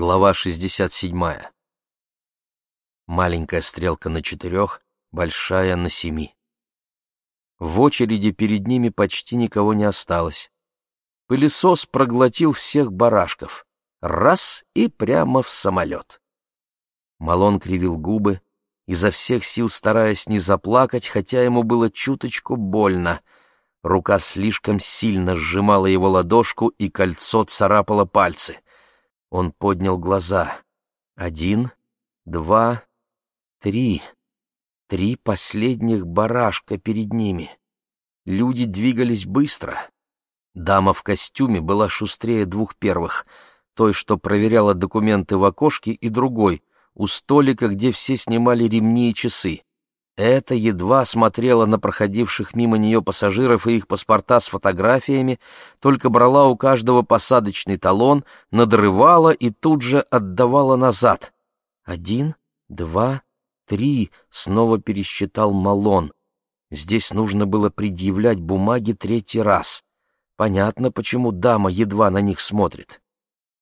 Глава 67. Маленькая стрелка на четырех, большая на семи. В очереди перед ними почти никого не осталось. Пылесос проглотил всех барашков. Раз — и прямо в самолет. Малон кривил губы, изо всех сил стараясь не заплакать, хотя ему было чуточку больно. Рука слишком сильно сжимала его ладошку, и кольцо царапало пальцы — он поднял глаза. Один, два, три. Три последних барашка перед ними. Люди двигались быстро. Дама в костюме была шустрее двух первых, той, что проверяла документы в окошке, и другой, у столика, где все снимали ремни и часы. Эта едва смотрела на проходивших мимо нее пассажиров и их паспорта с фотографиями, только брала у каждого посадочный талон, надрывала и тут же отдавала назад. «Один, два, три», — снова пересчитал Малон. Здесь нужно было предъявлять бумаги третий раз. Понятно, почему дама едва на них смотрит.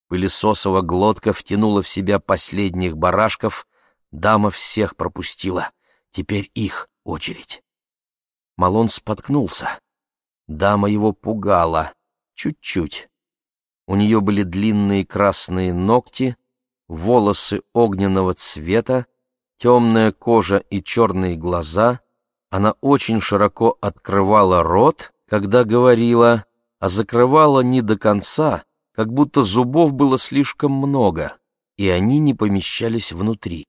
Пылесосова глотка втянула в себя последних барашков, дама всех пропустила. Теперь их очередь. Малон споткнулся. Дама его пугала. Чуть-чуть. У нее были длинные красные ногти, волосы огненного цвета, темная кожа и черные глаза. Она очень широко открывала рот, когда говорила, а закрывала не до конца, как будто зубов было слишком много, и они не помещались внутри.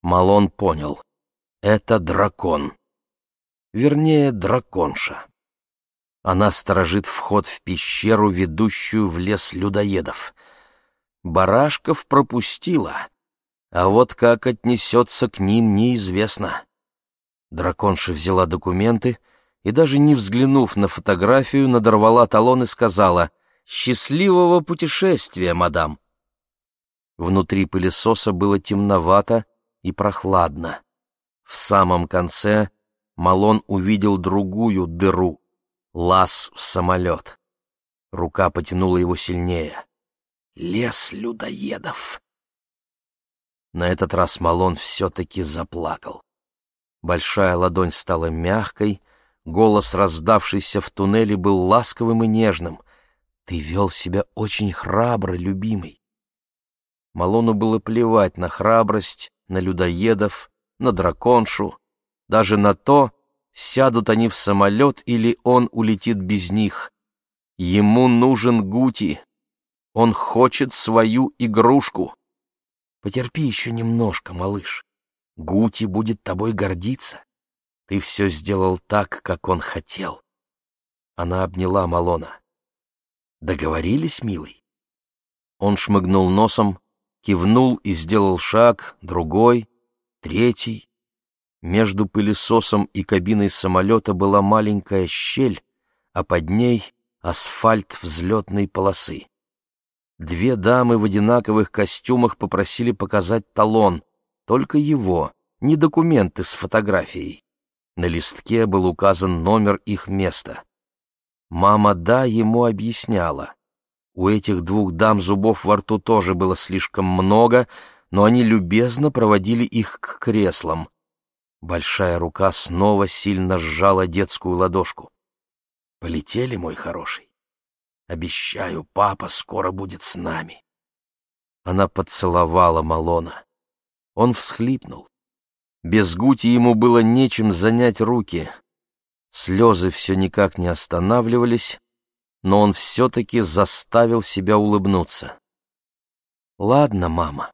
Малон понял. Это дракон. Вернее, драконша. Она сторожит вход в пещеру, ведущую в лес людоедов. Барашков пропустила, а вот как отнесется к ним, неизвестно. Драконша взяла документы и, даже не взглянув на фотографию, надорвала талон и сказала «Счастливого путешествия, мадам!» Внутри пылесоса было темновато и прохладно. В самом конце Малон увидел другую дыру — лаз в самолет. Рука потянула его сильнее. Лес людоедов. На этот раз Малон все-таки заплакал. Большая ладонь стала мягкой, голос, раздавшийся в туннеле, был ласковым и нежным. «Ты вел себя очень храбро, любимый». Малону было плевать на храбрость, на людоедов, на драконшу, даже на то, сядут они в самолет или он улетит без них. Ему нужен Гути. Он хочет свою игрушку. Потерпи еще немножко, малыш. Гути будет тобой гордиться. Ты все сделал так, как он хотел. Она обняла Малона. Договорились, милый? Он шмыгнул носом, кивнул и сделал шаг, другой, третий. Между пылесосом и кабиной самолета была маленькая щель, а под ней асфальт взлетной полосы. Две дамы в одинаковых костюмах попросили показать талон, только его, не документы с фотографией. На листке был указан номер их места. Мама «да» ему объясняла. У этих двух дам зубов во рту тоже было слишком много, но они любезно проводили их к креслам. Большая рука снова сильно сжала детскую ладошку. «Полетели, мой хороший. Обещаю, папа скоро будет с нами». Она поцеловала Малона. Он всхлипнул. Без Гути ему было нечем занять руки. Слезы все никак не останавливались, но он все-таки заставил себя улыбнуться. «Ладно, мама,